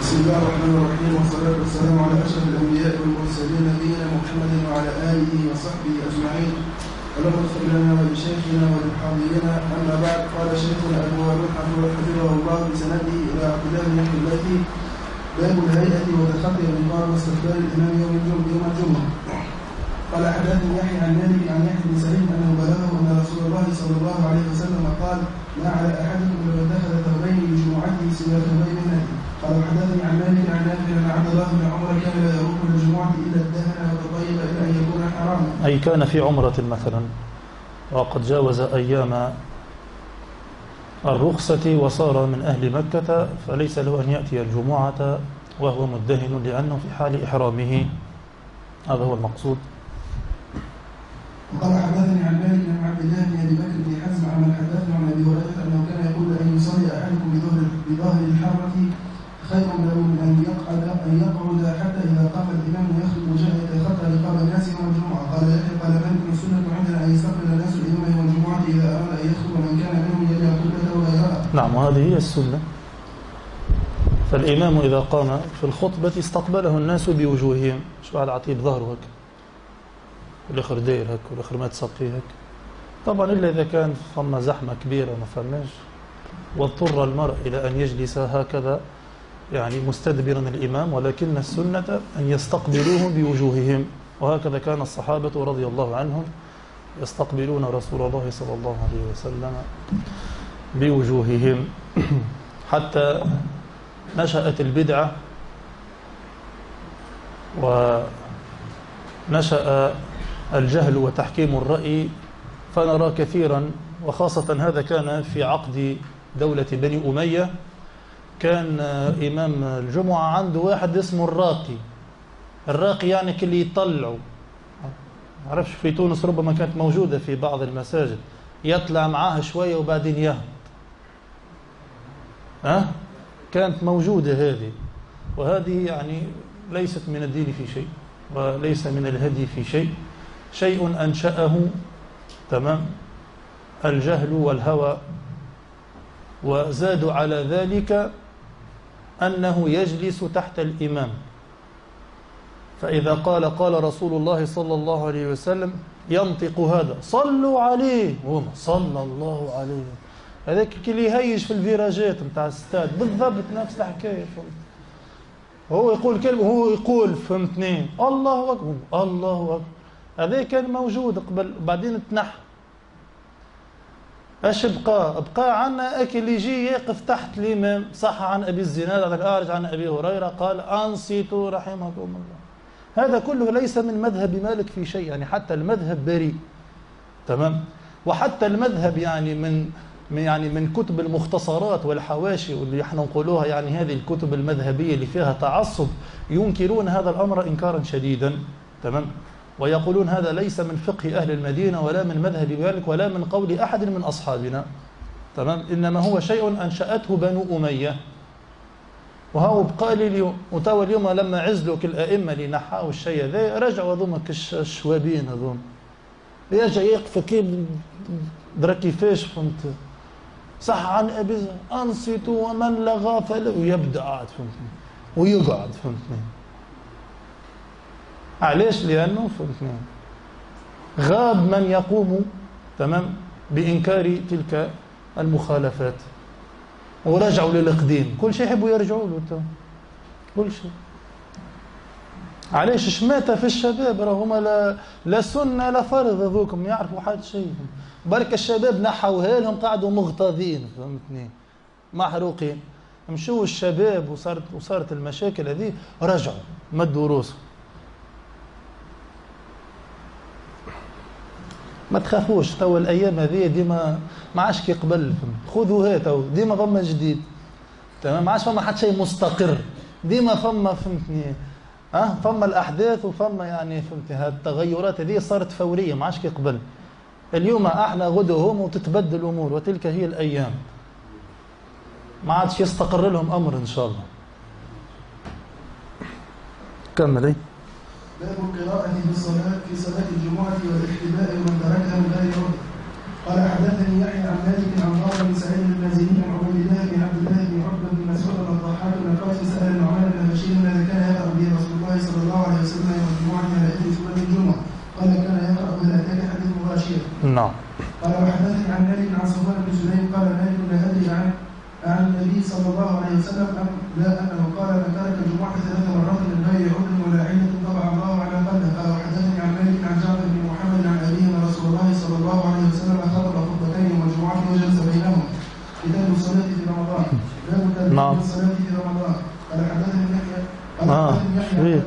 بسم الله الرحمن الرحيم والصلاة والسلام على أشرف الأنبياء والمرسلين نبينا محمد وعلى آله وصحبه أجمعين. اللهم اغفر لنا ولشيخنا وللحاضرين أما بعد قال شيخنا أبو هارون حفظه الله بسنده إلى عبد الله بن باب الهيئة وتخطي الإمام واستقبال الإمام يوم الجمعة يوم الجمعة. قال حدثني يحيى عن مالك عن يحيى بن سعيد أنه بلغه أن رسول الله صلى الله عليه وسلم قال ما على أحدكم لو دخل ثوبين لجمعته سوى ثوبين قال حدثني عن مالك عن نافع عن عبد الله بن عمر كان لا يروح الجمعة إلا الدهن وتطيب إلا أن يكون حراما. أي كان في عمرة مثلا وقد جاوز أيام الرخصة وصار من أهل مكة فليس له أن يأتي الجمعة وهو مدهن لأنه في حال إحرامه. هذا هو المقصود. وقال حدثني عن مالك عن عبد الله بن أبي بكر بن حزم عن حدثني عن أبي هريرة أنه كان يقول ان يصلي أحدكم بظهر بظهر الحره خير له من أن يقعد أن يقعد حتى إذا قام الإمام يخطب وجاء يتخطى رقاب الناس يوم الجمعة. قال يحيى قال مالك السنة عندنا أن يستقبل الناس الامام يوم الجمعة اذا اراد ان يخطب من كان منهم يلي قبلته وغيرها نعم وهذه هي السنة. فالإمام إذا قام في الخطبة استقبله الناس بوجوههم. شو قاعد عطيه بظهره هيك؟ والآخر داير هيك والآخر ما تسقيه هيك. طبعا إلا إذا كان فما زحمة كبيرة ما فماش واضطر المرء إلى أن يجلس هكذا يعني مستدبرا الإمام ولكن السنة أن يستقبلوه بوجوههم. وهكذا كان الصحابة رضي الله عنهم يستقبلون رسول الله صلى الله عليه وسلم بوجوههم. حتى نشأت البدعة ونشأ الجهل وتحكيم الرأي فنرى كثيرا وخاصة هذا كان في عقد دولة بني أمية كان إمام الجمعة عنده واحد اسمه الراقي. الراقي يعني اللي يطلعوا. عرفش في تونس ربما كانت موجودة في بعض المساجد. يطلع معاه شوية وبعدين يهبط أه؟ كانت موجودة هذه. وهذه يعني ليست من الدين في شيء وليس من الهدي في شيء. شيء أنشأه تمام الجهل والهوى. وزادوا على ذلك أنه يجلس تحت الإمام. فإذا قال قال رسول الله صلى الله عليه وسلم ينطق هذا صلوا عليه. هم صلى الله عليه. هذاك اللي يهيج في الفيراجات نتاع الستاد بالضبط نفس الحكاية. فهمت هو يقول كلمة هو يقول فهمتني. الله أكبر الله أكبر. هذا كان موجود قبل بعدين تنحى. إيش بقى؟ بقى عنا اكل يجي يقف تحت الإمام. صح عن أبي الزناد عن الاعرج عن أبي هريرة قال أنصتوا رحمكم الله. هذا كله ليس من مذهب مالك في شيء يعني حتى المذهب بريء. تمام؟ وحتى المذهب يعني من يعني من كتب المختصرات والحواشي واللي إحنا نقولوها يعني هذه الكتب المذهبية اللي فيها تعصب ينكرون هذا الأمر انكارا شديدا. تمام؟ ويقولون هذا ليس من فقه أهل المدينة ولا من مذهب مالك ولا من قول أحد من أصحابنا. تمام؟ إنما هو شيء أنشأته بنو أمية. وهو بقى لي وتوا اليوم لما عزلوا الائمه اللي نحاوا الشيء ذا رجعوا هذوما الشوابين هذوما يرجع يقف كيف درا كيفاش فهمت؟ صح عن أبي أنصتوا ومن لغى فله ويبدأ قاعد فهمتني. ويقعد فهمتني. علاش؟ لأنه فهمتني غاب من يقوم تمام بإنكار تلك المخالفات. ورجعوا للقديم كل شيء يحبوا يرجعوا له كل شيء. علاش؟ شماتة في الشباب راهما لا لا سنة لا فرض هذوكم يعرفوا حد شيء. برك الشباب نحوها لهم قعدوا مغتاظين فهمتني؟ محروقين. مشوا الشباب وصارت وصارت المشاكل هذه رجعوا مدوا روسهم ما تخافوش توا الأيام هذه ديما ما عادش كي قبل خذوا تو ديما فما جديد. تمام؟ ما عادش فما حتى شيء مستقر. ديما فما فهمتني؟ آه فما الأحداث وفما يعني فهمتي هذه التغيرات هذه صارت فورية ما عادش كي قبل اليوم إحنا غدو هم وتتبدل الأمور وتلك هي الأيام. ما عادش يستقر لهم أمر إن شاء الله. كمل. باب القراءة في الصلاة في صلاة الجمعة والاحتباء ومن تركها من غير عذر قال حدثني يحيى عن مالك عن عمر بن سعيد المازني عن عبد الله بن عبد الله بن عتبة بن مسعود الضحاك بن قيس سأل النعمان بن بشير ماذا كان يقرأ به رسول الله صلى الله عليه وسلم يوم الجمعة على إثر سورة الجمعة؟ قال كان يقرأ هل أتاك حديث غاشية نعم. قال وحدثني عن مالك عن صفوان بن سليم قال مالك لا أدري عن عن النبي صلى الله عليه وسلم لا أنه قال من ترك الجمعة ثلاث مرات من غير عذر ولا علة طبع الله على قلبه قال وحدثني عن مالك عن جعفر بن محمد عن أبيه أن رسول الله صلى الله عليه وسلم خطب خطبتين والجمعة وجلس بينهما كتاب الصلاة في رمضان باب ترتيب. الصلاة في رمضان. قال حدثني يحيى. قال آه، حدثني يحيى.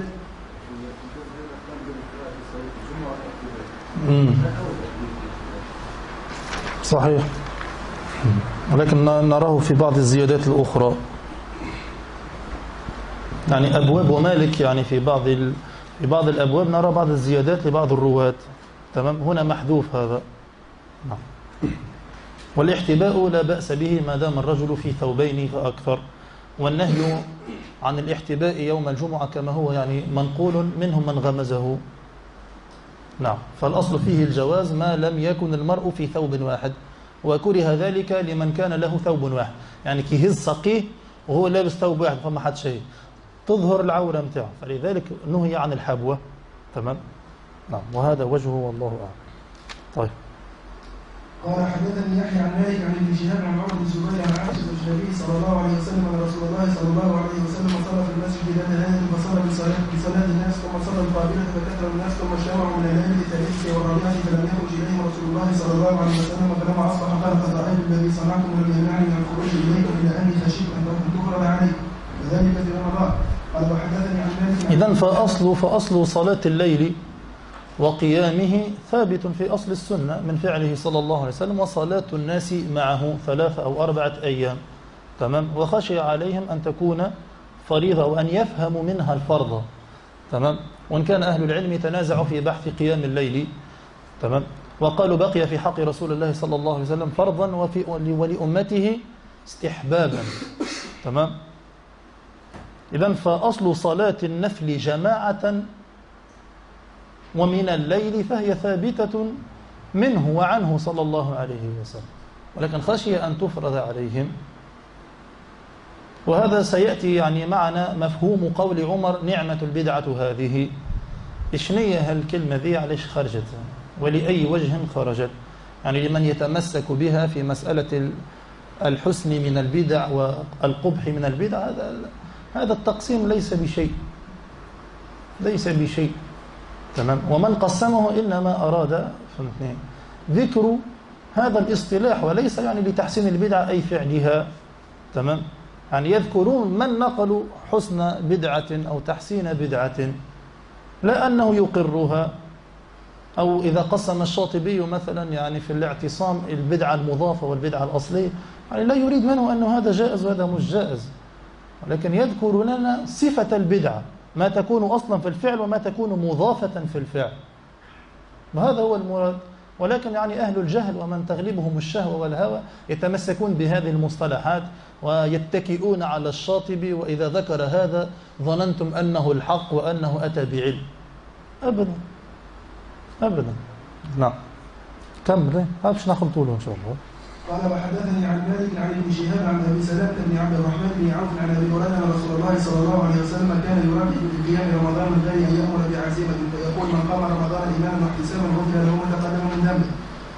صحيح. ولكن نراه في بعض الزيادات الأخرى. يعني أبواب ومالك يعني في بعض ال... في بعض الأبواب نرى بعض الزيادات لبعض الرواة. تمام؟ هنا محذوف هذا. نعم. والإحتباء لا بأس به ما دام الرجل في ثوبين فأكثر. والنهي عن الاحتباء يوم الجمعة كما هو يعني منقول منهم من غمزه. نعم. فالأصل فيه الجواز ما لم يكن المرء في ثوب واحد وكره ذلك لمن كان له ثوب واحد. يعني كيهز ساقيه وهو لابس ثوب واحد فما حد شيء تظهر العورة متاعه. فلذلك نهي عن الحبوة. تمام؟ نعم. وهذا وجهه والله أعلم. طيب. قال حدثني يحيى عن مالك عن ابن شهاب عن عمر بن الزبير عن عائشة بن صلى الله عليه وسلم أن رسول الله صلى الله عليه وسلم صلى في المسجد ذات ليله فصلى بصلاه الناس ثم صلى القابله فكثر الناس ثم شرعوا من الليلة الثالثة والرابعة فلم يخرج إليهم رسول الله صلى الله عليه وسلم فلما أصبح قال قد رايت الذي صنعتم ولم يمنعني من الخروج إليكم الا اني خشيت ان تفرض علي. وذلك في رمضان. قال وحدثني عن مالك إذا فأصل فأصل صلاة الليل وقيامه ثابت في أصل السنة من فعله صلى الله عليه وسلم وصلاة الناس معه ثلاثة أو أربعة أيام. تمام؟ وخشي عليهم أن تكون فريضة وأن يفهموا منها الفرض. تمام؟ وإن كان أهل العلم تنازعوا في بحث قيام الليل. تمام؟ وقالوا بقي في حق رسول الله صلى الله عليه وسلم فرضا وفي ولأمته استحبابا. تمام؟ إذا فأصل صلاة النفل جماعة ومن الليل فهي ثابتة منه وعنه صلى الله عليه وسلم. ولكن خشي أن تفرض عليهم. وهذا سيأتي يعني معنا مفهوم قول عمر نعمة البدعة هذه. إشنية هالكلمة ذي علاش خرجت؟ ولأي وجه خرجت؟ يعني لمن يتمسك بها في مسألة الحسن من البدع والقبح من البدع هذا هذا التقسيم ليس بشيء. ليس بشيء. تمام. ومن قسمه إنما أراد. فهمتني ذكر هذا الاصطلاح وليس يعني لتحسين البدعة أي فعلها. تمام. يعني يذكرون من نقلوا حسن بدعة أو تحسين بدعة. لا أنه يقرها. أو إذا قسم الشاطبي مثلا يعني في الاعتصام البدعة المضافة والبدعة الأصلية. يعني لا يريد منه أنه هذا جائز وهذا مش جائز. ولكن يذكر لنا صفة البدعة. ما تكون أصلا في الفعل وما تكون مضافة في الفعل. وهذا هو المراد. ولكن يعني أهل الجهل ومن تغلبهم الشهوة والهوى يتمسكون بهذه المصطلحات ويتكئون على الشاطب وإذا ذكر هذا ظننتم أنه الحق وأنه أتى بعلم. أبدا. أبدا. نعم. كمل هذا باش ناخذ طوله إن شاء الله. قال وحدثني عن مالك عن ابن شهاب عن أبي سلامه بن عبد الرحمن بن عوف عن أبي هريرة أن رسول الله صلى الله عليه وسلم كان يرابط في قيام رمضان غير أن يأمر بعزيمة فيقول من قام رمضان ايمانا واحتسابا غفر له ما تقدم من ذنبه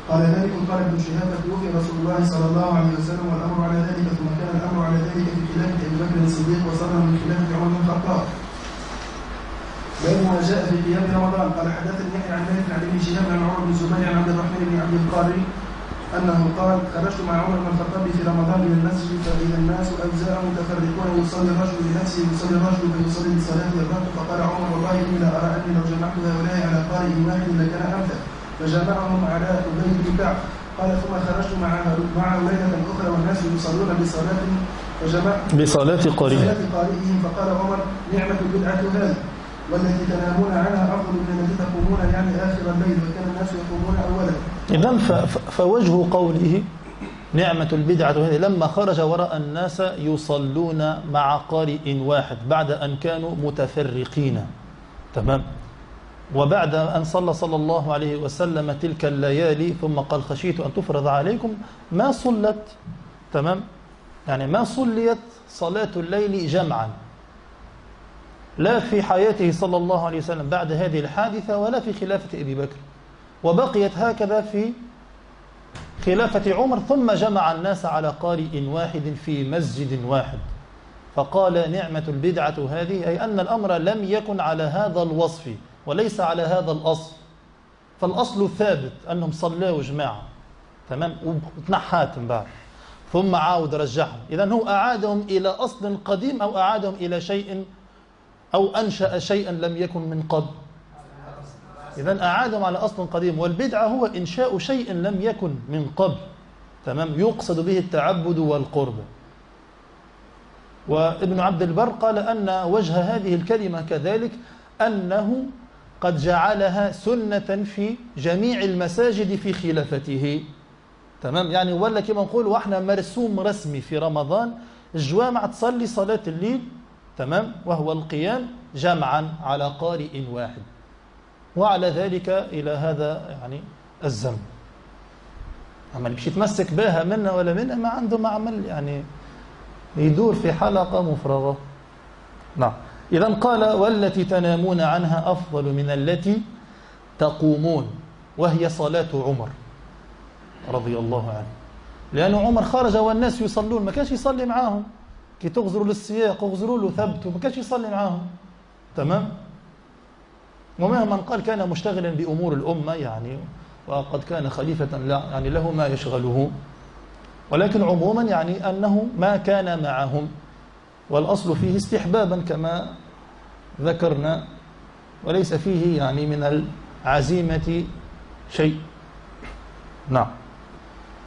قال ذلك قال ابن شهاب فتوفي رسول الله صلى الله عليه وسلم والأمر على ذلك ثم كان الأمر على ذلك في خلافه أبي بكر الصديق وصدر من خلافه عمر بن الخطاب باب ما جاء في قيام رمضان. قال حدثني يحيى عن مالك عن ابن شهاب عن عمر بن زبير عن عبد الرحمن بن عبد القاري أنه قال خرجت مع عمر بن الخطاب في رمضان من المسجد فإذا الناس أجزاء متفرقون يصلي الرجل لنفسه ويصلي الرجل فيصلي لصلاة الرجل فقال عمر والله إني لا أرى أني لو جمعت هؤلاء على قارئ واحد لكان أمثل فجمعهم على أبي بن كعب. قال ثم خرجت مع مع ليلة أخرى والناس يصلون بصلاة فجمعت بصلاة صلاة قارئهم. فقال عمر نعمة البدعة هذه والتي تنامون عنها أفضل من التي تقومون يعني آخر الليل وكان الناس يقومون أولا. إذا فوجه قوله نعمة البدعة لما خرج ورأى الناس يصلون مع قارئ واحد بعد أن كانوا متفرقين. تمام؟ وبعد أن صلى صلى الله عليه وسلم تلك الليالي ثم قال خشيت أن تفرض عليكم ما صلت؟ تمام؟ يعني ما صليت صلاة الليل جمعا. لا في حياته صلى الله عليه وسلم بعد هذه الحادثة ولا في خلافة أبي بكر. وبقيت هكذا في خلافة عمر ثم جمع الناس على قارئ واحد في مسجد واحد. فقال نعمة البدعة هذه أي أن الأمر لم يكن على هذا الوصف وليس على هذا الأصل. فالأصل ثابت أنهم صلوا جماعة. تمام؟ وتنحات من بعد. ثم عاود رجعهم. إذا هو أعادهم إلى أصل قديم أو أعادهم إلى شيء أو أنشأ شيئا لم يكن من قبل. إذا أعادهم على أصل قديم والبدعة هو إنشاء شيء لم يكن من قبل. تمام؟ يقصد به التعبد والقرب. وابن عبد البر قال أن وجه هذه الكلمة كذلك أنه قد جعلها سنة في جميع المساجد في خلافته. تمام؟ يعني ولا كما نقول وإحنا مرسوم رسمي في رمضان الجوامع تصلي صلاة الليل تمام؟ وهو القيام جمعا على قارئ واحد. وعلى ذلك إلى هذا يعني الزم. أما اللي يتمسك بها منا ولا منا ما عنده معمل يعني يدور في حلقة مفرغة. نعم. إذا قال والتي تنامون عنها أفضل من التي تقومون وهي صلاة عمر. رضي الله عنه. لأن عمر خرج والناس يصلون ما كانش يصلي معاهم. كي تغزروا للسياق اغزروا له ثبتوا ما كانش يصلي معاهم. تمام؟ ومهما قال كان مشتغلا بأمور الأمة يعني وقد كان خليفة يعني له ما يشغله. ولكن عموما يعني أنه ما كان معهم. والأصل فيه استحبابا كما ذكرنا. وليس فيه يعني من العزيمة شيء. نعم.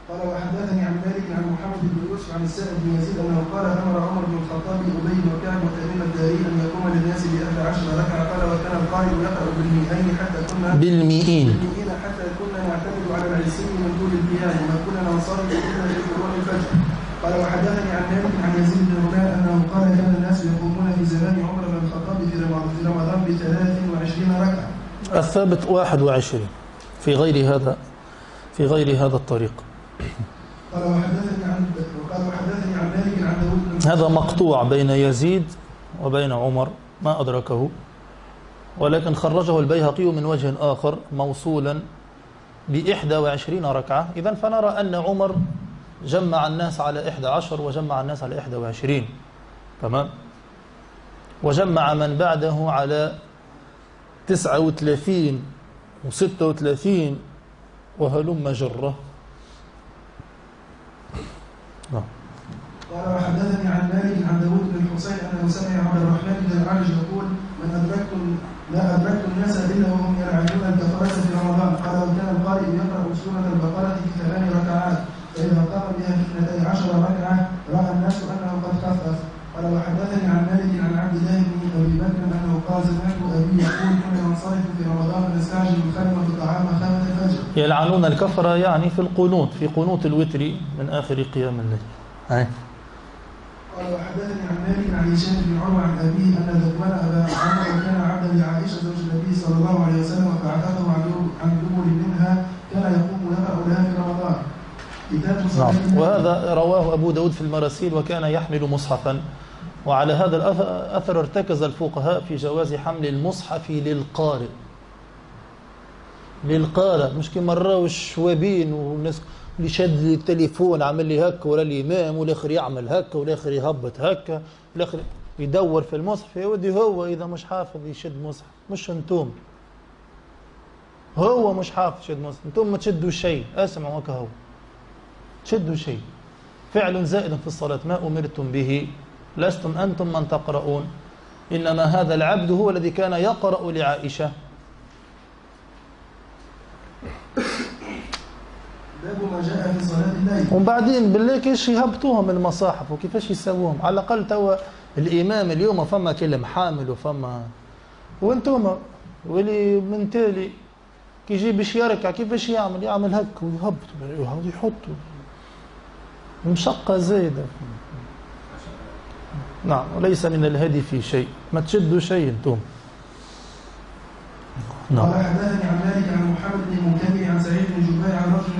قال وحدثني عن مالك عن محمد بن يوسف عن السائب بن يزيد أنه قال أمر عمر بن الخطاب ابي وكعب وتميم الداري أن يقوم للناس باحدى عشر ركعة. قال وكان القائد يقرأ بالمئين حتى كنا بالمئين. بالمئين حتى كنا نعتمد على العسين من طول القيام وما كنا نصلي إلا في قرون الفجر. قال وحدثني عن مالك عن يزيد بن رمان أنه قال كان الناس يقومون في زمان عمر بن الخطاب في رمضان بثلاث وعشرين ركعة. الثابت واحد وعشرين في غير هذا في غير هذا الطريق. هذا مقطوع بين يزيد وبين عمر ما أدركه. ولكن خرجه البيهقي من وجه آخر موصولا بإحدى وعشرين ركعة. إذا فنرى أن عمر جمع الناس على إحدى عشر وجمع الناس على إحدى وعشرين. تمام؟ وجمع من بعده على تسعة وثلاثين وستة وثلاثين وهلم جرة. نعم. قال وحدثني عن مالك عن داود بن الحسين انه سمع عبد الرحمن بن العرج يقول من أدركت لا أدركت الناس إلا وهم يلعنون الكفره في رمضان قال وكان القارئ يقرا سوره البقره في ثمان ركعات فاذا قام بها في اثنتي عشر ركعه راى الناس انه قد خفف قال وحدثني عن مالك عن عبد الله بن ابي بكر انه قال سمعت ابي يقول كنا ننصرف في رمضان ونستعجل الخدمه الطعام خامه الفجر يلعنون الكفره يعني في القنوت في قنوت الوتر من آخر قيام الليل. هاي قال وحدثني عن مالك عن هشام بن عروه عن أبيه أن ذكوان أبا عمر كان عبدا لعائشة زوج النبي صلى الله عليه وسلم فاعتقه عن دبر منها كان يقوم لها في رمضان. نعم. وهذا رواه أبو داود في المراسيل وكان يحمل مصحفا. وعلى هذا الأثر ارتكز الفقهاء في جواز حمل المصحف للقارئ. للقارئ. مش كما راهو الشوابين والناس اللي شد التليفون عمل لي هكا ولا الإمام والآخر يعمل هكا والآخر يهبط هكا والآخر يدور في المصحف. يا ودي هو إذا مش حافظ يشد مصحف مش أنتم. هو مش حافظ يشد مصحف أنتم ما تشدوا شيء. اسمعوا هكا هو. تشدوا شيء. فعل زائد في الصلاة ما أمرتم به. لستم أنتم من تقرؤون. إنما هذا العبد هو الذي كان يقرأ لعائشة. باب ما جاء في صلاة الليل وبعدين بالله كيفاش يهبطوهم المصاحف وكيفاش يسووهم. على الأقل توا الإمام اليوم فما كلم حامل وفما وأنتم واللي من تالي كي يجي باش يركع كيفاش يعمل؟ يعمل هك ويهبط يحط مشقة زايدة. نعم وليس من الهدي في شيء. ما تشدوا شيء أنتم نعم. قال حدثني عن مالك عن محمد بن مكمل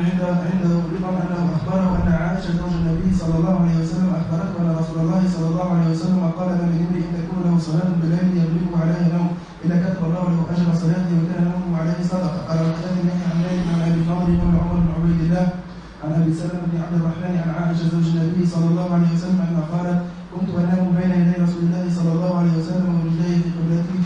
عنده عنده رضا أنه أخبره أن عائشة زوج النبي صلى الله عليه وسلم أخبرته أن رسول الله صلى الله عليه وسلم قال من امرئ تكون له صلاة بالليل يبلغه عليها نوم إلا كتب الله له أجر صلاته وكان نومه عليه صدقة. قال يحيى عن مالك عن أبي النضر بن عمر بن عبيد الله عن أبي سلمة بن عبد الرحمن عن عائشة زوج النبي صلى الله عليه وسلم أنها قالت كنت أنام بين يدي رسول الله صلى الله عليه وسلم ورجليه في قبلتي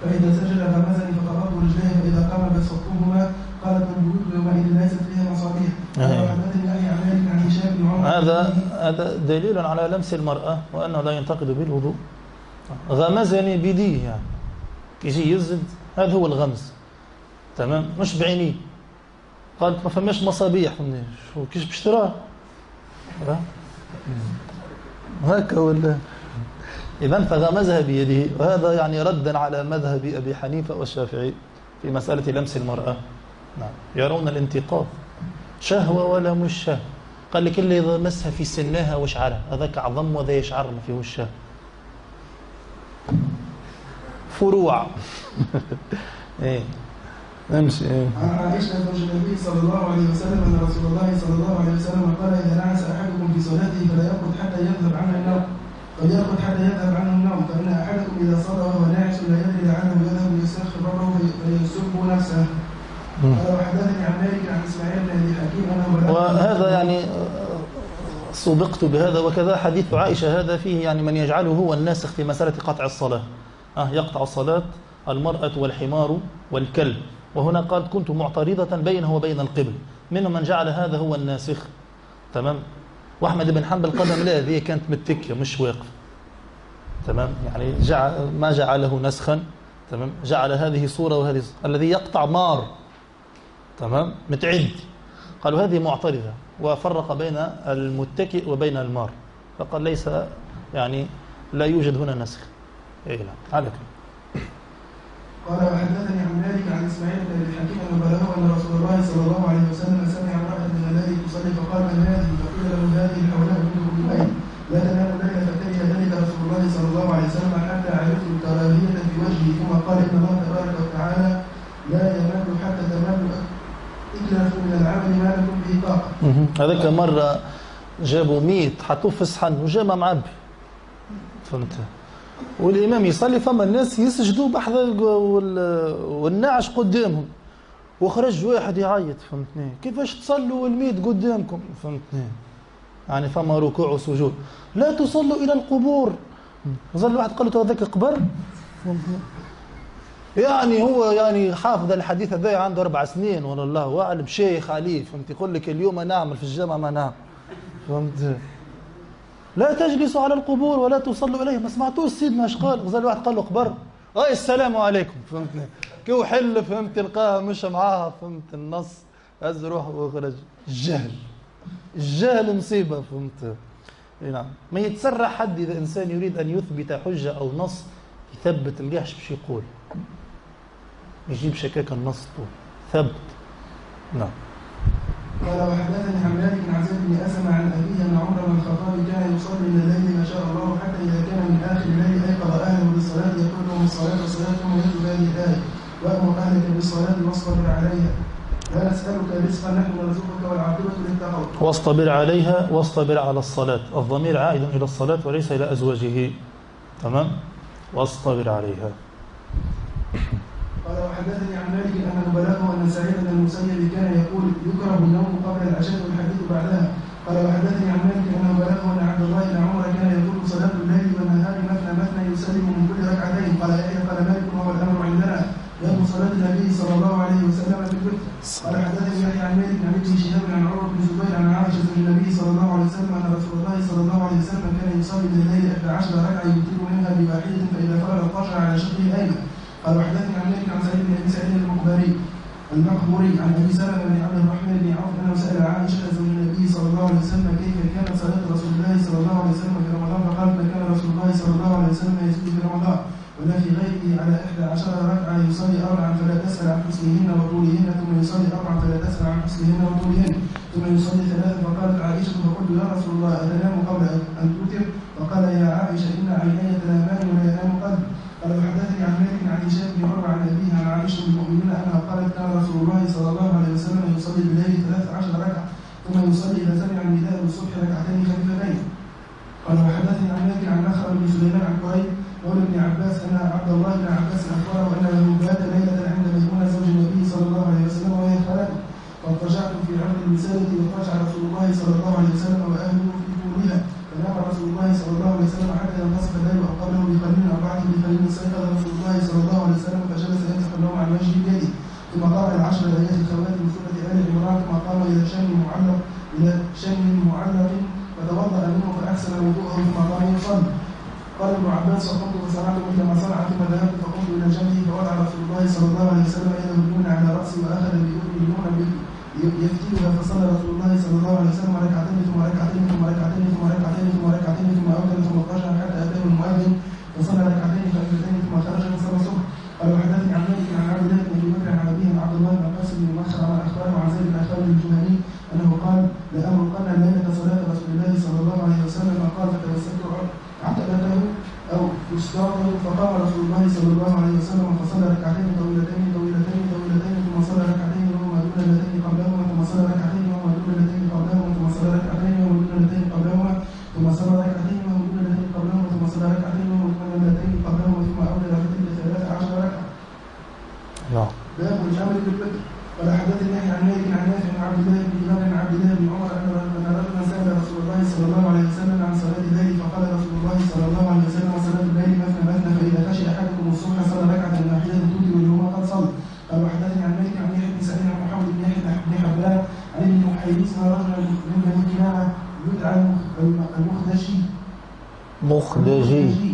فإذا سجد غمزني فقرأت رجليه فإذا قام بسطتهما قالت البيوت يومئذ ليست فيها مصابيح قال أيوة. وحدثني يحيى عن مالك عن هشام بن عمر هذا هذا دليل على لمس المرأة وأنه لا ينتقد بالوضوء. غمزني بيديه يعني. يجي يزد هذا هو الغمز. تمام؟ مش بعينيه. قالت ما فماش مصابيح. فهمني؟ شو كيش بشتراه راه؟ هكا ولا؟ إذا فغمزها بيده. وهذا يعني ردا على مذهب أبي حنيفة والشافعي في مسألة لمس المرأة. نعم. يرون الانتقاض شهوة ولا مش شهوة؟ قال لك اللي إذا مسها في سنها وشعرها. هذاك عظم وذا يشعر ما فيه الشهوة فروع. إيه. أمشي إيه. عن عائشة زوج النبي صلى الله عليه وسلم أن رسول الله صلى الله عليه وسلم قال إذا نعس أحدكم في صلاته فلا يرقد حتى يذهب عنه النوم. فليرقد حتى يذهب عنه النوم. فإن أحدكم إذا صلى وهو ناعس لا يدري لعله يذهب ليستخف ربه فيسب نفسه. وحدثني عن مالك عن إسماعيل بن حكيم وهذا يعني سبقت بهذا وكذا. حديث عائشة هذا فيه يعني من يجعله هو الناسخ في مسألة قطع الصلاة. آه يقطع الصلاة المرأة والحمار والكلب. وهنا قال كنت معترضة بينه وبين القبل. منهم من جعل هذا هو الناسخ. تمام؟ وأحمد بن حنبل قال لا هذه كانت متكية مش واقفة تمام؟ يعني جعل ما جعله نسخا. تمام؟ جعل هذه صورة وهذه. الذي يقطع مار. تمام؟ متعد قالوا هذه معترضة وفرق بين المتكئ وبين المار. فقال ليس يعني لا يوجد هنا نسخ. إيه نعم على كده قال وحدثني عن مالك عن إسماعيل بن أبي حكيم انه بلغه أن رسول الله صلى الله عليه وسلم سمع امرأة من الليل تصلي فقال من هذه؟ فقيل له هذه الحولاء بنت الليل لا تنام الليل فكره ذلك رسول الله صلى الله عليه وسلم حتى عرفت الكراهيه في وجهه ثم قال ان الله تبارك وتعالى لا يمل حتى تمل اكلفوا من العمل ما لكم به طاقه مهم. هذاك مرة جابوا ميت حطوه في الصحن وجامع معبي فهمت؟ والإمام يصلي فما الناس يسجدوا بحذا وال- والنعش قدامهم. وخرج واحد يعيط فهمتني؟ كيفاش تصلوا والميت قدامكم؟ فهمتني؟ يعني فما ركوع وسجود. لا تصلوا إلى القبور. ظل واحد قال له هذاك قبر؟ فهمتني يعني هو يعني حافظ الحديث هذا عنده أربع سنين ولا الله اعلم شيخ عليه فهمت؟ يقول لك اليوم نعمل في الجامعة ما نعمل فهمت؟ لا تجلسوا على القبور ولا تصلوا اليه ما سمعتوش سيدنا إيش قال غزال واحد قال له قبر أي السلام عليكم. فهمتني كيو حل فهمت؟ القاها مش معاها فهمت؟ النص هز روحه وخرج. الجهل. الجهل مصيبة فهمت؟ أي نعم. ما يتسرع حد إذا إنسان يريد أن يثبت حجة أو نص يثبت الجحش باش يقول. ما يجيبش هكاك النص ثبت. نعم. قال وحدثني عن مالك عن زيد بن أسلم عن أبيه أن عمر بن الخطاب كان يصلي من الليل ما شاء الله حتى إذا كان من آخر الليل أيقظ أهله بالصلاة يقول لهم الصلاة الصلاه ثم يتلو هذه الايه وأمر أهلك بالصلاة واصطبر عليها. لا نسالك رزقا نحن نرزقك والعاقبة للتقوى. واصطبر عليها واصطبر على الصلاة. الضمير عائد إلى الصلاة وليس إلى أزواجه. تمام؟ واصطبر عليها. قال وحدثني عن مالك انه بلغه أن سعيد بن المسيب كان يقول يكره النوم قبل العشاء والحديث بعدها. قال وحدثني عن مالك انه بلغه أن عبد الله بن عمر كان يقول صلاة الليل والنهار مثنى مثنى يسلم من كل ركعتين. قال يحيى قال مالك وهو الأمر عندنا. باب صلاة النبي صلى الله عليه وسلم في الوتر قال حدثني يحيى عن مالك عن ابن شهاب عن عمر بن زبير عن عائشة زوج النبي صلى الله عليه وسلم أن رسول الله صلى الله عليه وسلم كان يصلي من الليل 11 ركعة يوتر منها بواحدة فإذا فرغ اضطجع على شقه الايمن قال وحدثني عن مالك عن سعيد بن ابي سعيد المقبري المقبوري عن أبي سلمة بن عبد الرحمن بن عوف أنه سأل عائشة زوج النبي صلى الله عليه وسلم كيف كانت صلاة رسول الله صلى الله عليه وسلم في رمضان؟ فقالت ما كان رسول الله صلى الله عليه وسلم يزيد في رمضان ولا في غيره على إحدى عشر ركعة يصلي أربعا فلا تسأل عن حسنهن وطولهن ثم يصلي أربعا فلا تسأل عن حسنهن وطولهن ثم يصلي ثلاثا فقالت عائشة فقلت يا رسول الله أتنام قبل أن توتر فقال يا عائشة إن عيني تنامان ولا ينام قلبي مر عن أبيها عن عائشة المؤمنين أنها قالت كان رسول الله صلى الله عليه وسلم يصلي بالليل 13 ركعة ثم يصلي إذا سمع النداء الصبح ركعتين خفيفتين قال وحدثني عن مالك عن نخر بن سليمان عن قريب مولى ابن عباس أن عبد الله بن عباس أخبره أنه بات ليلة عند ميمونة زوج النبي صلى الله عليه وسلم وهي خالته. فاضطجعت في عمد المسالة وخرج رسول الله صلى الله عليه وسلم وأهله في كونها نام رسول الله صلى الله عليه وسلم حتى انتصف الليل وقبله بقليل أربعة بعده بقليل استيقظ رسول الله صلى الله عليه وسلم فجلس يمسح النوم عن وجهه بيده. ثم قرأ العشر الايات الخواتم من سورة آل عمران ثم قام إلى شان معلق إلى شان معلق فتوضأ منه فأحسن وضوءه ثم قام يصلي. قال ابن عباس فقمت فصنعت مثل ما صنع ثم ذهبت فقمت إلى جنبه فوضع رسول الله صلى الله عليه وسلم يده اليمنى على رأسي وأخذ بيده. اليمنى يفتيها فصلى رسول الله صلى الله عليه وسلم ركعتين ثم ركعتين ثم ركعتين ثم ركعتين ثم ركعتين ثم ركعتين ثم ركعتين ثم ركعتين ثم ركعتين ثم ركعتين ثم ركعتين ثم رجع Beijinho.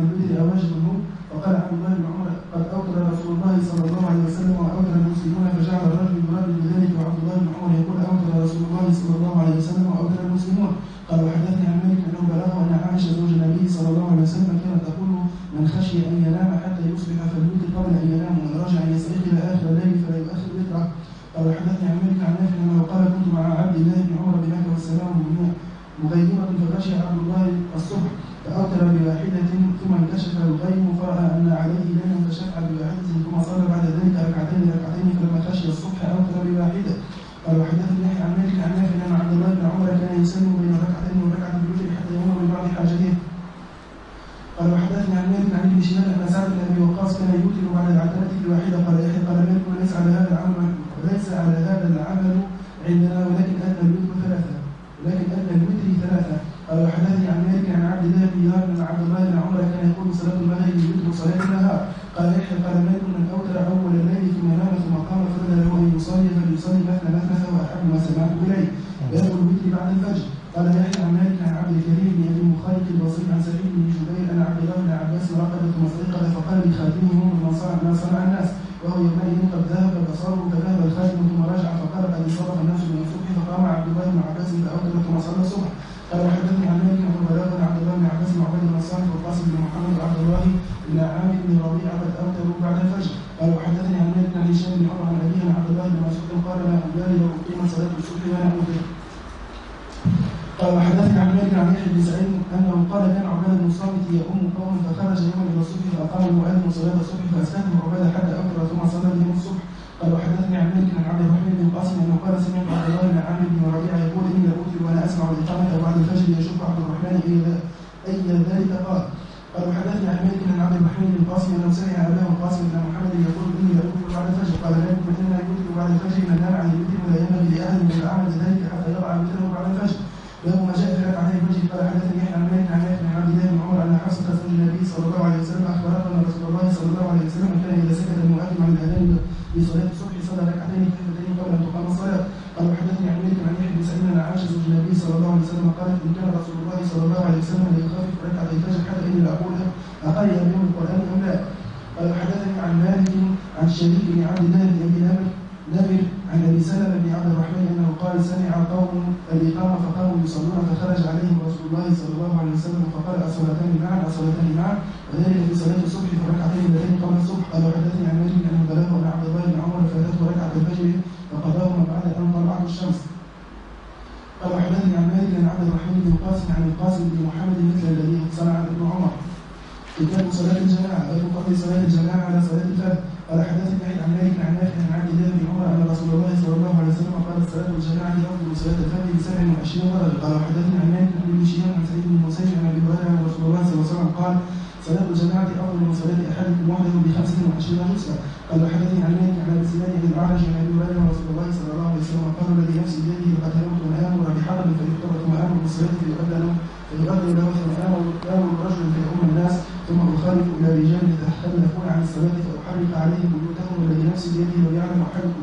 عن البدع أو هجره وقال عبد الله بن قد ذهب بصره فذهب الخادم ثم رجع فقال قد انصرف الناس من الصبح فقام عبد الله بن عباس فاوجب كما صلى الصبح. قال حدثني عن فقاموا يصلون فخرج عليهم رسول الله صلى الله عليه وسلم فقال أصلاتان معا؟ أصلاتان معا؟ وذلك في صلاة الصبح في ركعتين اللتين قبل الصبح قال وحدثني عن مالك أنه بلغه عن عبد الله بن عمر فاتته ركعة الفجر فقضاهما بعد أن طلعت الشمس. قال وحدثني عن مالك عن عبد الرحمن بن قاسم عن القاسم بن محمد مثل الذي صنع ابن عمر. كتاب صلاة الجماعة باب فضل صلاة الجماعة على صلاة الفجر. قال حدثني عن مالك عن نافع عن عبد الله بن عمر أن رسول الله صلى الله عليه وسلم قال صلاة الجماعة أفضل صلاة الفجر ب 27 درجة قال حدثني عن مالك عن ابن شهاب عن سعيد بن المسيب عن ابي هريرة ان رسول الله صلى الله عليه وسلم قال صلاة الجماعة أفضل من صلاة أحدكم وحده ب 25 جزءا قال حدثني عن مالك عن أبي سنان بن الأعرج عن أبي هريرة رسول الله صلى الله عليه وسلم قال الذي نفسي بيده لقد هممت أن آمر بحرب فيكتب ثم آمر بالصلاة فيؤذن فيؤذن له ثم آمر آمر رجل فيؤم الناس ثم أخالف إلى رجال يتخلفون عن الصلاة فأحرق عليهم بيوتهم والذي نفسي بيده لو يعلم أحدكم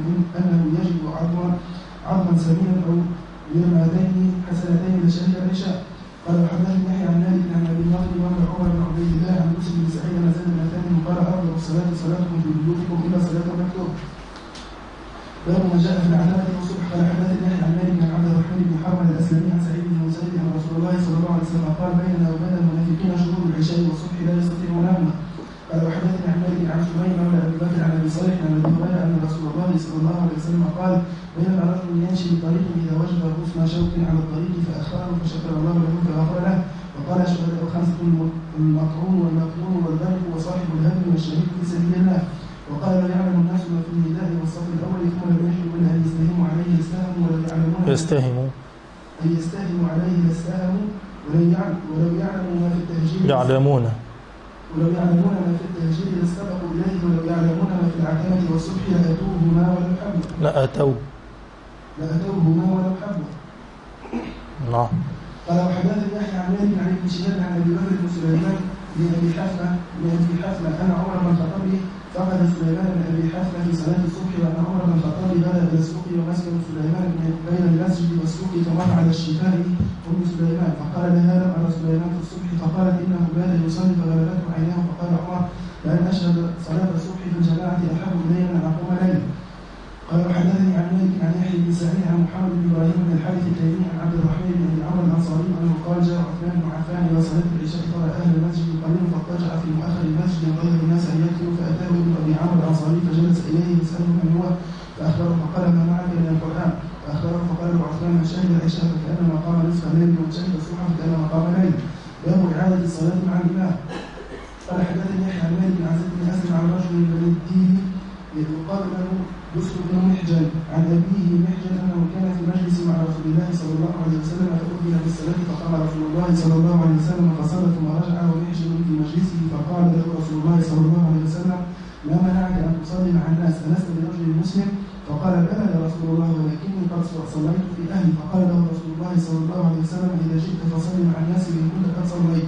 قال وحدثني يحيى عن مالك عن ابي النضر وعن عمر بن عبيد الله عن مسلم بن سعيد عن زيد بن ثابت قال افضل الصلاه صلاتكم في بيوتكم إلا صلاه المكتوب باب ما جاء في العلامة والصبح قال حدثني يحيى عن مالك عن عبد الرحمن بن حرمل الاسلمي عن سعيد بن المسيب عن رسول الله صلى الله عليه وسلم قال بيننا وبين المنافقين شهور العشاء والصبح لا يستطيعونهما قال وحدثني عن مالك عن سمين مولى أبي بكر عن أبي صالح عن أبي هريرة ان رسول الله صلى الله عليه وسلم قال بينما رجل يمشي بطريق إذا وجد غصن شوك على الطريق فاخره فشكر الله له فغفر له. وقال شهداء خمسه المطعون والمقتول والبرق وصاحب الهم والشهيد في سبيل الله. وقال لا يعلم الناس ما في النداء والصف الأول ثم لم الا ان يستهموا عليه يستهموا ولم يعلمون. يستهموا. ان يستهموا عليه يعلم ولو يعلموا ما في التهجير يعلمون. ولو يعلمون ما في التهجير لاستبقوا إليه. ولو يعلمون ما في العتمه والصبح لأتوهما ولم حبوا. لأتوا لاتوهما ولم حبوا. نعم قال وحدثني يحيى عن مالك عن ابن شهاب عن أبي بكر بن سليمان بن أبي حفمه بن أبي حفمه أن عمر بن الخطاب فقد سليمان بن أبي حفمه في صلاة الصبح وأن عمر بن الخطاب بدا إلى السوق ومسكن سليمان بين المسجد والسوق فمر على الشفاء أم سليمان. فقال لها لم أرى سليمان في الصبح. فقالت إنه بات يصلي فغلبته عيناه. فقال عمر لأن أشهد صلاة الصبح في الجماعة أحب الي من أقوم ليلا. قال وحدثني عن مالك عن يحيى بن سعيد عن محمد بن إبراهيم بن الحارث التيمي عن عبد الرحمن بن عمرو الانصاري انه قال جاء عثمان بن عفان إلى صلاه العشاء ترى أهل المسجد قليل فاضطجع في مؤخر المسجد غير الناس أن يدخلوا فأتاه ابن أبي عمرو الأنصاري فجلس إليه يسأله من هو فأخبره فقال ما معك من القرآن فأخبره فقال له عثمان من شهد العشاء فكأنما قام نصف الليل ومن شهد الصبح فكأنما قام ليل. باب إعادة الصلاة مع الإمام. قال حدثني يحيى عن مالك عن زيد بن اسلم عن رجل من بني الدين يقال له يوسف بن محجن عن أبيه محجن أنه كان في مجلس مع رسول الله صلى الله عليه وسلم فاذن بالصلاة فقام رسول الله صلى الله عليه وسلم فصلى ثم رجع ومحجن في مجلسه فقال له رسول الله صلى الله عليه وسلم ما منعك أن تصلي مع الناس ألست برجل مسلم؟ فقال بلى يا رسول الله ولكني قد صليت في أهلي. فقال له رسول الله صلى الله عليه وسلم إذا جئت فصلي مع الناس إن كنت قد صليت.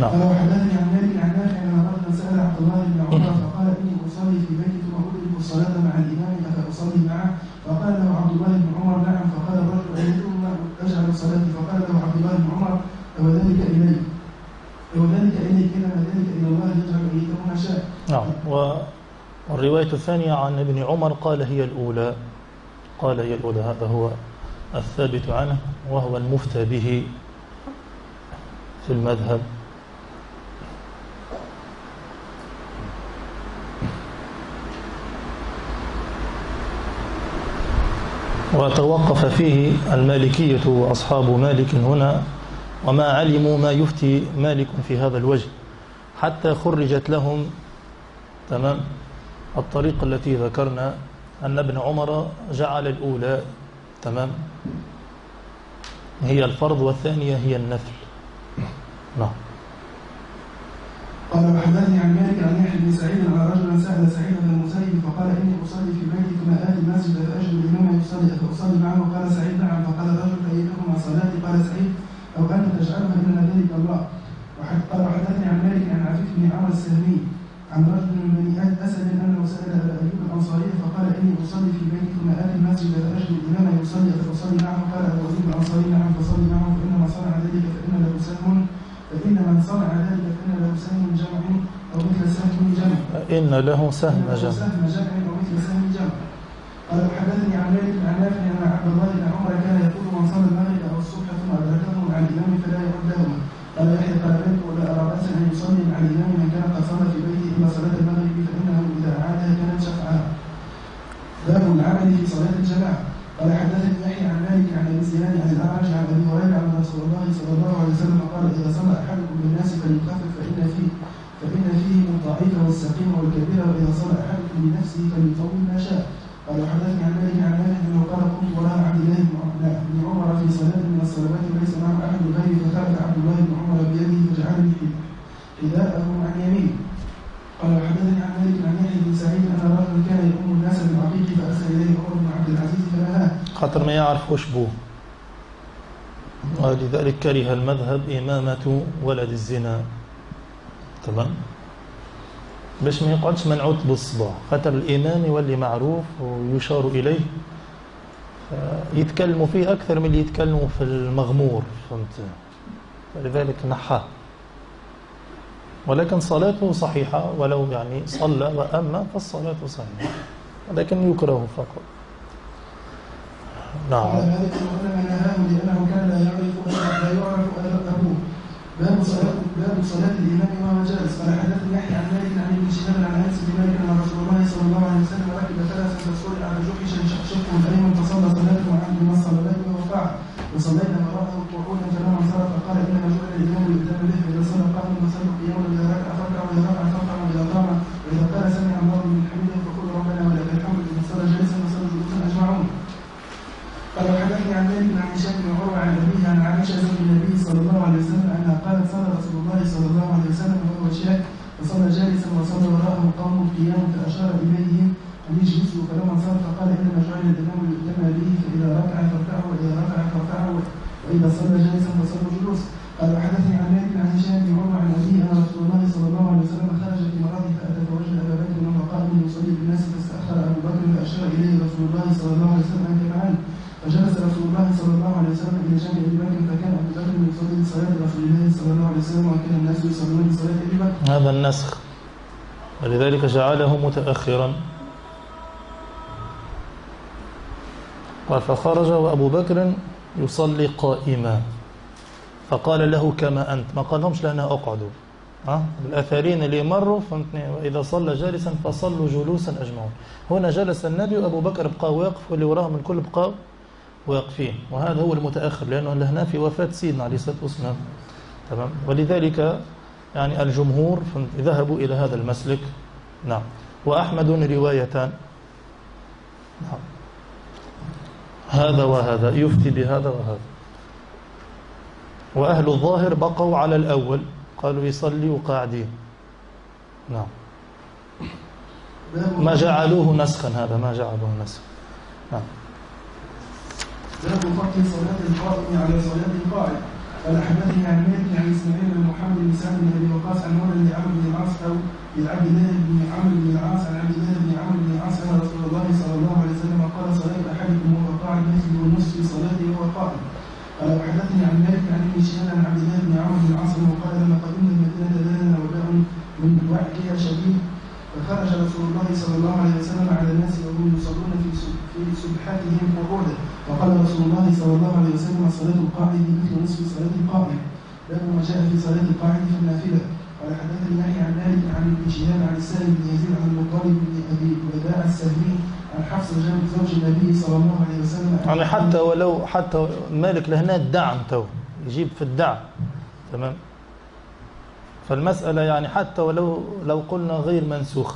نعم. قال وحدثني عن مالك عن نافع أن رجلا سأل عبد الله بن عمر فقال إني أصلي في بيتي الصلاة مع الإمام افاصلي معه. فقال له عبد الله بن عمر نعم. فقال الرجل ايتهما اجعل صلاتي فقال له عبد الله بن عمر وذلك إليك؟ وذلك إليك انما ذلك إلى الله يجعل ايتهما شاء. نعم. والرواية الثانية عن ابن عمر قال هي الأولى. قال هي الأولى هذا هو الثابت عنه وهو المفتى به في المذهب. وتوقف فيه المالكية وأصحاب مالك هنا وما علموا ما يفتي مالك في هذا الوجه. حتى خرجت لهم تمام الطريقة التي ذكرنا أن ابن عمر جعل الأولى تمام. هي الفرض والثانية هي النفل. نعم. قال وحدثني عن مالك عن يحيى بن سعيد ان رجلا سال سعيد بن المسيب فقال إني أصلي في بيتي ثم آتي المسجد فاجد الامام أصلي معه. قال سعيد نعم. فقال الرجل فإنكما صلاتي؟ قال سعيد. أو أنت تجعلها إنما ذلك الله. قال وحدثني عن مالك عن عفيف بن عمرو السهمي عن رجل من بني أسد أنه سأل أبا أيوب الأنصاري فقال إني أصلي في بيتي ثم آتي المسجد فأجد الإمام يصلي فأصلي معه. قال أبو أيوب الأنصاري نعم. فصلي معه فإنما صنع ذلك فإن له سهم فإن من صنع ذلك فإن له سهم جمع أو مثل سهم جمع. إن له سهم جمع. سهم جمع أو مثل سهم جمع. قال وحدثني عن مالك عن نافع أن عبد الله بن عمر كان يقول من صلى المغرب أو الصبح ثم أدركه عن الإمام فلا يردهما. قال يحيى قال بيت ولا أرى بأسا أن يصلي مع الإمام من كان قد صلى في بيته إلى صلاة المغرب فإنه إذا أعادها كانت شفعها باب العمل في صلاة الجماعة. قال حدثني يحيى عن مالك عن ابي زياد عن الاعرج عن أبي هريرة عن رسول الله صلى الله عليه وسلم قال إذا صلى أحدكم بالناس فليخفف فإن فيه فإن فيهم الضعيف والسقيم والكبير وإذا صلى أحدكم بنفسه فليطول ما شاء. قال حدثني عن مالك عن مالك أنه قال قلت وراء عبد الله بن عمر في صلاة من الصلوات وليس معه أحد غيري فخرج عبد الله بن عمر بيده فجعلني حذاءه عن يمينه قال حدثني عن مالك عن يحيى بن سعيد أن رجلا كان يؤم الناس بالعقيق فارسل إليه عمر بن عبد العزيز فنهاه خاطر ما يعرف وش بوه ولذلك كره المذهب إمامة ولد الزنا. تمام؟ باش ما يقعدش منعوت بالصباع خاطر الإمام يولي معروف ويشار إليه. يتكلموا فيه أكثر من اللي يتكلموا في المغمور. فهمت؟ فلذلك نحاه ولكن صلاته صحيحة ولو يعني صلى وأما فالصلاة صحيحة. ولكن يكره فقط. نعم. لأنه كان لا يعرف باب صلاة باب صلاة الإمام وهو جالس. قال حدثني يحيى عن مالك عن ابن شهاب عن أنس بن مالك أن رسول الله صلى الله عليه وسلم ركب ثلاثة فسور على جحش شقشقه الأيمن فصلى صلاته وعبد ما الصلاتين ووقع وصلينا وراءه قعودا فلما انصرف قال إنما جعل الإمام يؤتم به فإذا صلى قام فصلوا قياما وإذا ركع فركع وإذا رفع فركع وإذا قام وإذا قال سمع الله من حمده فقل ربنا ولك الحمد إذا صلى جالسا وصلى جلوسا أجمعون قال وحدثني عن مالك عن هشام بن عروه عن ابيه عن عائشة زوج النبي صلى الله عليه وسلم أنها قالت صلى رسول الله صلى الله عليه وسلم وهو شاك فصلى جالسا وصلى وراءه قوم قيام فأشار إليهم أن يجلسوا فلما انصرف قال إنما جعل الامام يؤتم به فاذا ركع فاركعوا واذا رفع فارفعوا واذا صلى جالسا فصلوا جلوس قال وحدثني عن مالك عن هشام بن عروه عن ابيه ان رسول الله صلى الله عليه وسلم خرج في مرضه فاتى فوجد ابا بكر وهو قائم يصلي بالناس فاستاخر ابو بكر فاشار اليه رسول الله صلى الله عليه وسلم ان كما عنه فجلس رسول الله صلى الله عليه وسلم إلى جانب ابي بكر فكان ابو بكر يصلي بصلاه رسول الله صلى الله عليه وسلم وكان الناس يصلون بصلاه ابي بكر هذا النسخ ولذلك جعله متأخرا. قال فخرج وأبو بكر يصلي قائما. فقال له كما أنت. ما قال لهمش لأنا أقعدوا ها؟ الأثرين اللي مروا فهمتني وإذا صلى جالسا فصلوا جلوسا أجمعون. هنا جلس النبي وأبو بكر بقى واقف واللي وراهم الكل بقى واقفين. وهذا هو المتأخر لأنه لهنا في وفاة سيدنا عليه الصلاة والسلام. تمام؟ ولذلك يعني الجمهور ذهبوا إلى هذا المسلك. نعم. وأحمد روايتان نعم. هذا وهذا يفتي بهذا وهذا. وأهل الظاهر بقوا على الأول قالوا يصلي قاعدين نعم. ما جعلوه نسخا هذا ما جعلوه نسخا. نعم. باب فضل صلاة القائم على صلاة القاعد. قال حدثني عن مالك عن إسماعيل بن محمد بن سعد بن ابي وقاص عن بن عمرو بن العاص عبد الله بن عمرو بن العاص عن عبد الله بن عمرو بن العاص أن رسول الله صلى الله عليه وسلم قال صلاه أحدكم وهو قاعد مثل النصف صلاته وهو قائم. قال وحدثني عن مالك عن ابن شهاب عن عبد الله بن عمرو بن العاص أنه قال لما قدمنا المدينة لنا وباء من وعكها شديد فخرج رسول الله صلى الله عليه وسلم على الناس وهم يصلون في في سبحاتهم قعودا وقال رسول الله صلى الله عليه وسلم صلاة القاعد مثل نصف صلاة القائم باب ما جاء في صلاة القاعد في النافلة. عن مالك عن ابن شهاب عن السائب بن يزيد عن المطلب بن ابي وداع السهمي عن حفص جنب زوج النبي صلى الله عليه وسلم. يعني حتى ولو حتى مالك لهنا الدعم تو يجيب في الدعم. تمام؟ فالمسألة يعني حتى ولو لو قلنا غير منسوخ.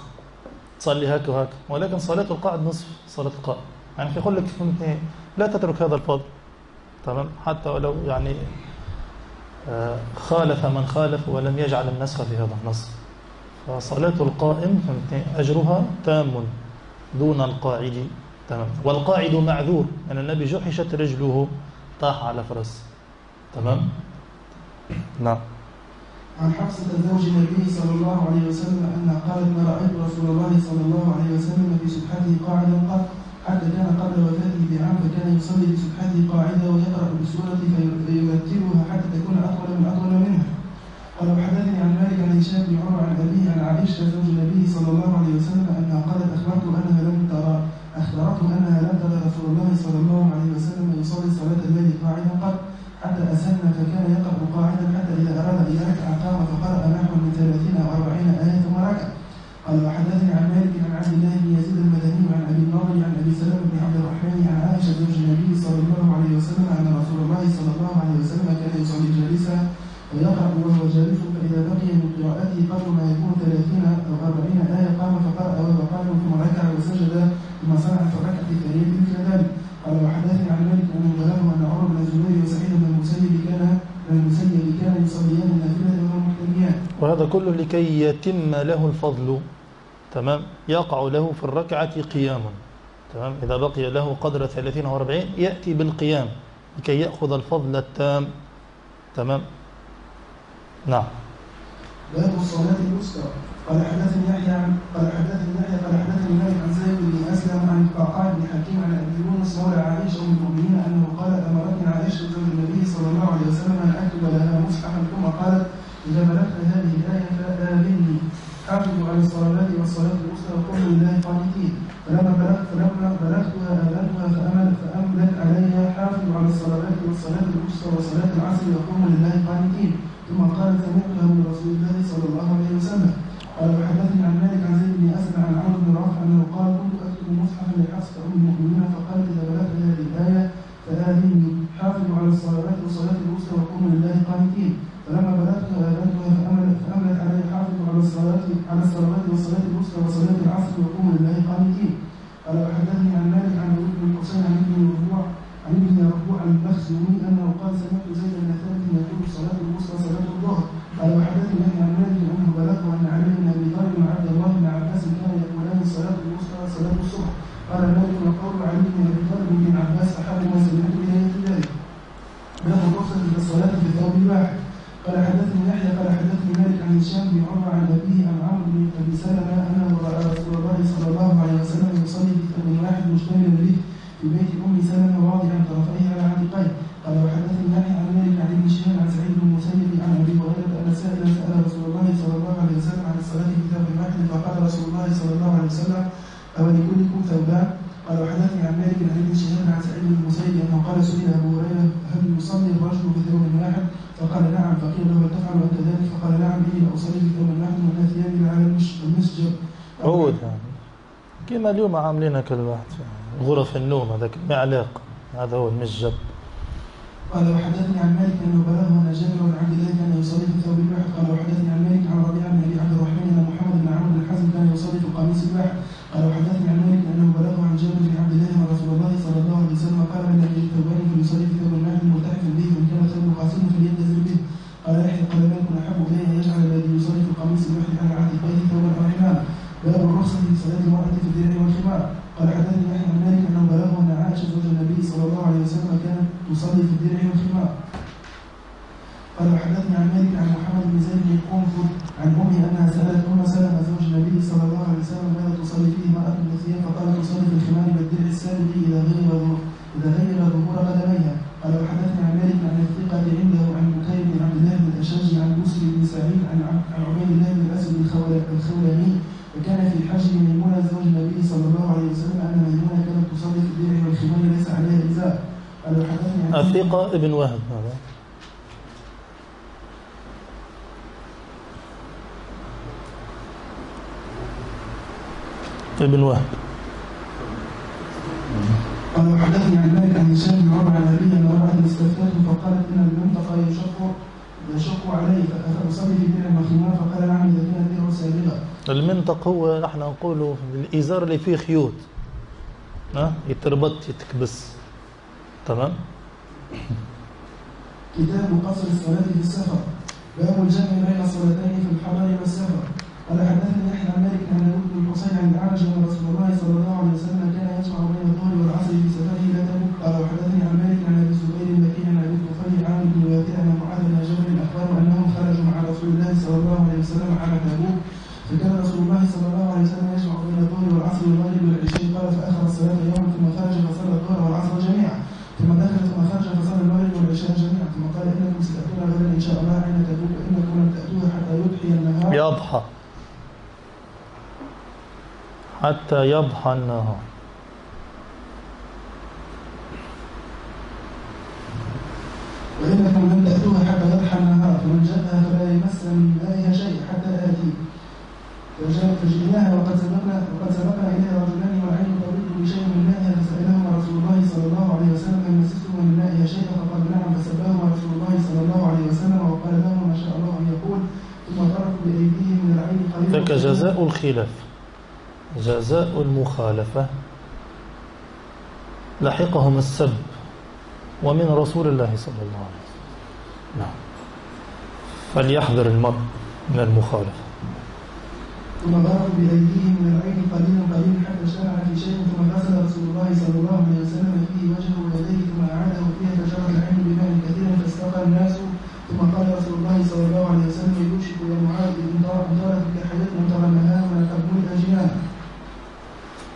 تصلي هكا وهكا. ولكن صلاة القائد نصف صلاة القائد يعني يقول لك لا تترك هذا الفضل. تمام؟ حتى ولو يعني خالف من خالف ولم يجعل النسخ في هذا النص. فصلاة القائم أجرها تام دون القاعد تمام. والقاعد معذور أن النبي جحشت رجله طاح على فرس. تمام؟ نعم. عن حفصة زوج النبي صلى الله عليه وسلم أنها قالت ما رأيت رسول الله صلى الله عليه وسلم في سبحته قاعدا قط حتى كان قبل وفاته بعام فكان يصلي في سبحته قاعدة ويقرأ بالسورة فيرتبها حتى تكون أطول من أطول منها قال وحدثني عن مالك عن هشام بن عمر عن أبيه عن عائشة زوج النبي صلى الله عليه وسلم أنها قالت أخبرت أنها لم ترى أخبرته أنها لم ترى رسول الله صلى الله عليه وسلم يصلي صلاة الليل قاعدا قط حتى أسن فكان يقرأ قاعدا حتى إذا أراد أن يركع قام فقرأ نحو من ثلاثين أو أربعين آية ثم ركع قال وحدثني عن مالك عن عبد الله بن يزيد عن أبي سلمة بن عبد الرحمن عن عائشة زوج النبي صلى الله عليه وسلم أن رسول الله صلى الله عليه وسلم كان يصلي جالسا ويقرأ وهو جالس فإذا بقي من قراءته قبل ما يكون ثلاثين أو أربعين آية قام فقرأ وهو قائم ثم ركع وسجد ثم صنع في الركعة الثانية مثل ذلك. قال وحدثني عن مالك أنه بلغه أن عمر بن الزبير وسعيد بن المسيب كان بن المسيب كان يصليان النافلة وهما محتميان وهذا كله لكي يتم له الفضل تمام؟ يقع له في الركعة قيام تمام؟ إذا بقي له قدر 30 أو 40 يأتي بالقيام لكي يأخذ الفضل التام. تمام؟ نعم. باب الصلاة الوسطى. قال حدثني يحيى قال حدثني يحيى قال حدثني مالك عن زيد بن أسلم عن القعقاع بن حكيم عن أبي يونس مولى عائشة أم المؤمنين أنه قال امرتني عائشة زوج النبي صلى الله عليه وسلم أن أكتب لها مصحفا ثم قالت إذا بلغت هذه الآية فآذني حافظوا على الصلوات والصلاة الوسطى وقوموا لله قانتين. فلما بلغت فلما بلغتها اذنتها فاملت فاملت عليها حافظوا على الصلوات والصلاة الوسطى وصلاة العصر وقوموا لله قانتين. ثم قالت سمعتها من رسول الله صلى الله عليه وسلم قال وحدثني عن مالك عن زيد بن اسلم عن عمرو بن رافع انه قال كنت اكتب مصحفا لحفصه ام المؤمنين فقالت اذا بلغت هذه الايه فاذني حافظوا على الصلوات والصلاه الوسطى وقوموا لله قانتين فلما بلغت اذنتها فاملت فاملت علي حافظوا على الصلاه على الصلوات والصلاه الوسطى وصلاه العصر وقوموا لله قانتين قال وحدثني عن مالك عن ابي بن الحسين عن ابن ربوع عن ابن ربوع المخزومي انه قال سمعت زيد بن ثابت يقول الصلاه الوسطى صلاه الظهر قال وحدثني عن مالك انه بلغه ان علي بن ابي طالب وعبد الله بن عباس كان يقولان الصلاه الوسطى صلاه الصبح قال مالك وقول علي بن ابي طالب بن عباس احب ما سمعت اليه في ذلك باب الرخصه في الصلاه في ثوب واحد قال حدثني يحيى قال حدثني بن عمر عن ابيه عن عمرو بن ابي سلمه انه راى رسول الله صلى الله عليه وسلم يصلي في ثوب واحد مشتمل به في بيت ام سلمه واضعا طرفيه على عاتقيه قال وحدثني يحيى عن مالك عن ابن شهاب عن سعيد بن المسيب عن ابي هريره ان سائلا سال رسول الله صلى الله عليه وسلم عن الصلاه في ثوب واحد فقال رسول الله صلى الله عليه وسلم أو لكلكم ثوبان قال وحدثني عن مالك عن ابن شهاب عن سعيد بن المسيب انه قال سئل ابو هريره هل يصلي الرجل في ثوب واحد فقال نعم فقيل له تفعل انت ذلك فقال نعم اني لاصلي في ثوب واحد ولا ثيابي على المسجد عود يعني كما اليوم عاملينها كل واحد. غرف النوم هذاك معلاق هذا هو المسجد قال وحدثني عن مالك أنه بلغه أن جابر بن عبد الله كان يصلي في ثوب الواحد. قال وحدثني عن مالك عن ربيعة بن ابي عبد الرحمن ان محمد بن عمرو بن حزم كان يصلي في القميص الواحد. قال وحدثني عن مالك انه بلغه عن جابر بن عبد الله ان رسول الله صلى الله عليه وسلم قال من يجد ثوبان فليصلي في ثوب واحد مرتحف به وان كان ثوب قاصر فليتزر به قال يحيى قال مالك احب الي ان يجعل الذي يصلي في القميص الواحد على عاتقيه ثوبا أو حمارا باب الرخصه في صلاه المراه في الدرع والخمار قال حدثني يحيى عن مالك انه بلغه ان عائشه زوج النبي صلى الله عليه وسلم كانت تصلي في الدرع والخمار قال وحدثني عن مالك عن محمد بن زيد بن قنفذ عن امه انها سالت ام سلمه زوج النبي صلى الله عليه وسلم ماذا تصلي فيه امراه مثليه فقالت تصلي في الخمار والدرع السابق اذا غير اذا غير ظهور قدميها قال وحدثني عن مالك عن الثقه عنده عن بكير بن عبد الله بن الاشج عن مسلم بن سعيد عن عن عبيد الله بن الاسد الخولاني وكان في حج ميمونه زوج النبي صلى الله عليه وسلم ان ميمونه كانت تصلي في الدرع والخمار ليس عليها ازار قال وحدثني عن ابن وهب هذا. ابن وهب. قال وحدثني عن مالك عن هشام بن عمر عن أبيه ان امراه استفتته فقالت إن المنطقة يشق يشق علي فاصلي درع وخمار فقال نعم إذا كانت درع سابغه المنطق هو نحن نقوله الإزار اللي فيه خيوط. ها؟ يتربط يتكبس. تمام؟ كتاب قصر الصلاة في السفر. باب الجمع بين الصلاتين في الحضر والسفر. قال حدثني يحيى عن مالك عن داوود بن الحسين عن الأعرج أن رسول الله صلى الله عليه وسلم كان يجمع بين الظهر والعصر في سفره لا تبك قال وحدثني عن مالك عن أبي الزبير المكي عن أبي الطفيل عامر بن وافع عن معاذ بن جبل أخبره أنهم خرجوا مع رسول الله صلى الله عليه وسلم على تبوك فكان رسول الله صلى الله عليه وسلم يجمع بين الظهر والعصر والمغرب والعشاء قال فأخر الصلاة يوما ثم خرج فصلى الظهر والعصر جميعا ثم دخل ثم خرج فصلى المغرب والعشاء جميعا ثم قال إنكم ستأتون غدا إن شاء الله حين تبوك إنكم لم تأتوها حتى يضحي النهار. يضحى. حتى يضحى النهار. وإنكم لم تأتوها حتى يضحى النهار. فمن جاءها فلا يمس من مائها شيء حتى آتي فجئناها وقد سبقنا إليها رجلان والعين تريد بشيء من مائها فسألهما رسول الله صلى الله عليه وسلم هل مسستم من مائها شيئا فقال نعم فسباهما رسول الله صلى الله عليه وسلم وقال لهما ما شاء الله أن يقول ثم تركوا بأيديهم من العين قليلا ذاك جزاء الخلاف. جزاء المخالفة. لحقهم السب. ومن رسول الله صلى الله عليه وسلم. نعم. فليحذر المرء من المخالفة. ثم ضربوا بأيديهم من العين قليلا قليلا حتى شرع في شيء ثم غسل رسول الله صلى الله عليه وسلم فيه وجهه ويديه ثم أعاده فيها فجرت العين بماء كثير فاستقى الناس ثم قال رسول الله صلى الله عليه وسلم يوشك يا معاذ إن ترك كحياتنا ترى النهار ولقد ملئ جنان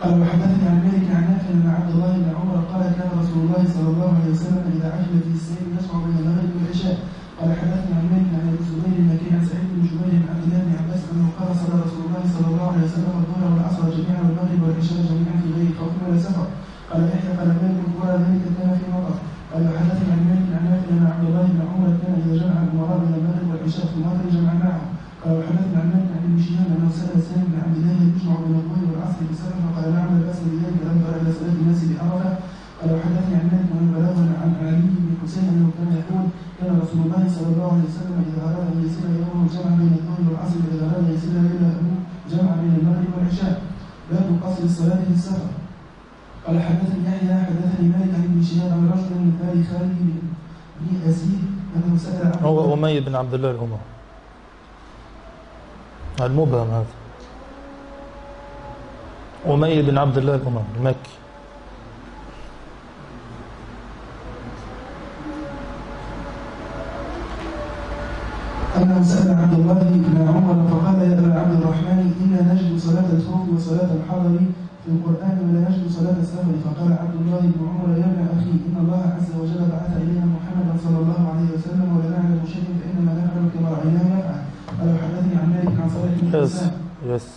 قال وحدثني عن مالك عن نافع ان عبد الله بن عمر قال كان رسول الله صلى الله عليه وسلم اذا عجل في السير يسمع بين المغرب والعشاء قال حدثني عن مالك عن ابي الزبير المكي عن سعيد بن جبير عن عبد الله بن عباس انه قال صلى رسول الله صلى الله عليه وسلم الظهر والعصر جميعا والمغرب والعشاء جميعا في غير خوف ولا سفر قال يحيى قال مالك ولا ذلك كان في مطر قال وحدثني عن مالك عن نافع ان عبد الله بن عمر كان اذا جمع الامراء بين المغرب والعشاء في المغرب جمع معه قال وحدثني عن مالك عن ابن شهاب انه سال سالم بن عبد الله يجمع بين الظهر والعصر في سفر فقال نعم لا باس بذلك لم تر إلى صلاه الناس بعرفه قال وحدثني عن مالك عن بلاغه عن علي بن حسين انه كان يقول كان رسول الله صلى الله عليه وسلم اذا اراد ان يسير يومه جمع بين الظهر والعصر واذا اراد ان يسير ليله جمع بين المغرب والعشاء باب قصر الصلاه في السفر قال حدثني يحيى حدثني مالك عن ابن شهاب عن رجل من بني خالد بن ازيد انه سال عن هو أمي بن عبد الله الأمر المبهم هذا. أمي بن عبد الله الأمر المكي. أنه سأل عبد الله بن عمر فقال يا أبا عبد الرحمن إنا نجد صلاة الخوف وصلاة الحضر في القرآن ولا يشهد صلاة السهو فقال عبد الله بن عمر يا ابن أخي إن الله عز وجل بعث إلينا محمدا صلى الله عليه وسلم ولا نعلم شيئا فإنما نفعل كما رأيناه نفعل ولو حدثني عن مالك عن صلاة يس يس